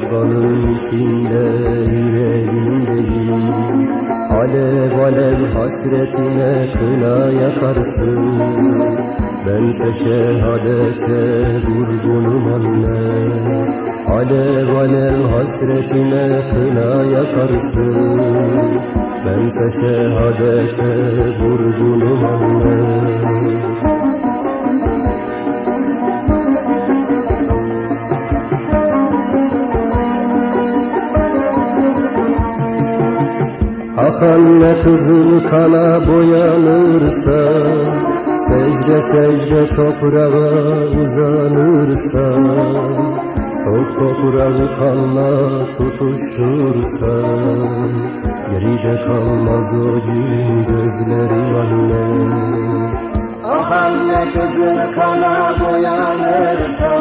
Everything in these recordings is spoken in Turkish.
Kanın içinde yüreğimdeyim Alev alev hasretine kına yakarsın. Bense şehadete vurgunum anne. Alev alev hasretine kına yakarsın. Bense şehadete vurgunum anne Akan ne kızıl kana boyanırsa Secde secde toprağa uzanırsa Soğuk toprağı kanla tutuştursa Geride kalmaz o gün gözlerim anne. Ah anne kızıl kana boyanırsa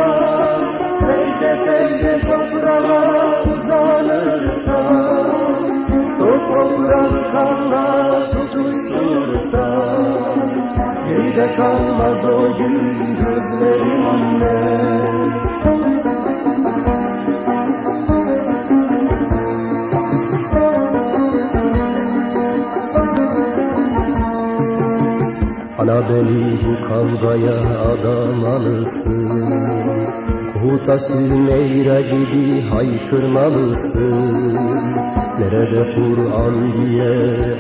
Geride kalmaz o gün gözlerim anne. Ana beni bu kavgaya adamalısın Huta Sümeyra gibi haykırmalısın. Nerede Kur'an diye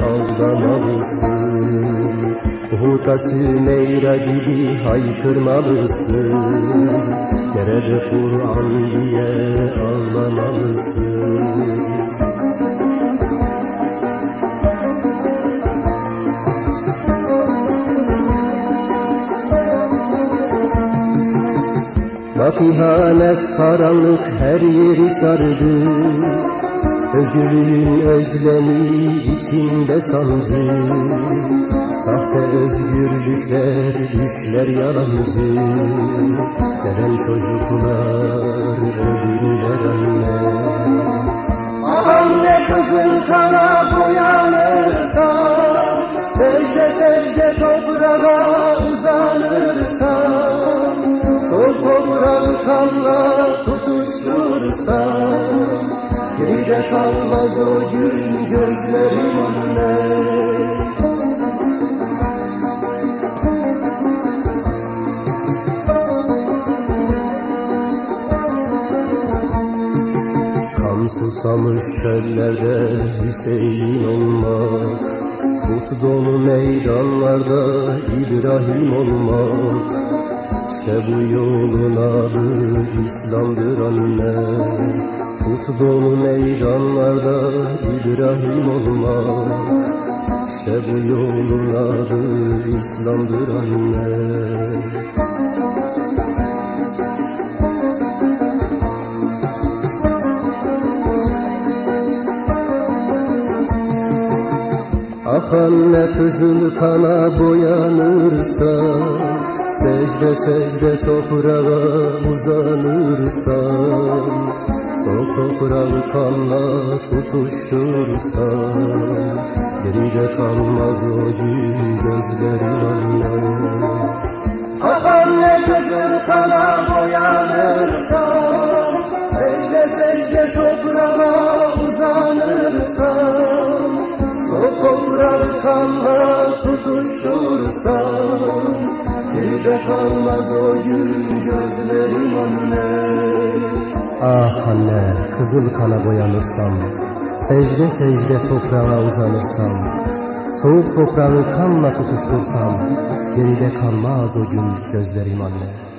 ağlamalısın Huta Sümeyra gibi haykırmalısın. Nerede Kur'an diye ağlamalısın Bak ihanet karanlık her yeri sardı. Özgürlüğün özlemi içinde sancı Sahte özgürlükler düşler yalancı Neden çocuklar ölürler anne? Ah anne kızıl kana boyanırsa Secde secde toprağa kanla tutuştursa Geride kalmaz o gün gözlerim anne Kan susamış çöllerde Hüseyin olmak Tut dolu meydanlarda İbrahim olmak İşte bu yolun adı İslam'dır anne. Tut meydanlarda İbrahim olmak İşte bu yolun adı İslam'dır anne. Ah anne kızıl kana boyanırsa Secde secde toprağa uzanırsa Soğuk toprağı kanla tutuştursa Geride kalmaz o gün gözlerim anne. Ah anne kızıl kana boyanırsa Secde secde toprağa uzanırsa Soğuk toprağı kanla tutuştursa Geride kalmaz o gün gözlerim anne. Ah anne kızıl kana boyanırsam Secde secde toprağa uzanırsam Soğuk toprağı kanla tutuştursam Geride kalmaz o gün gözlerim anne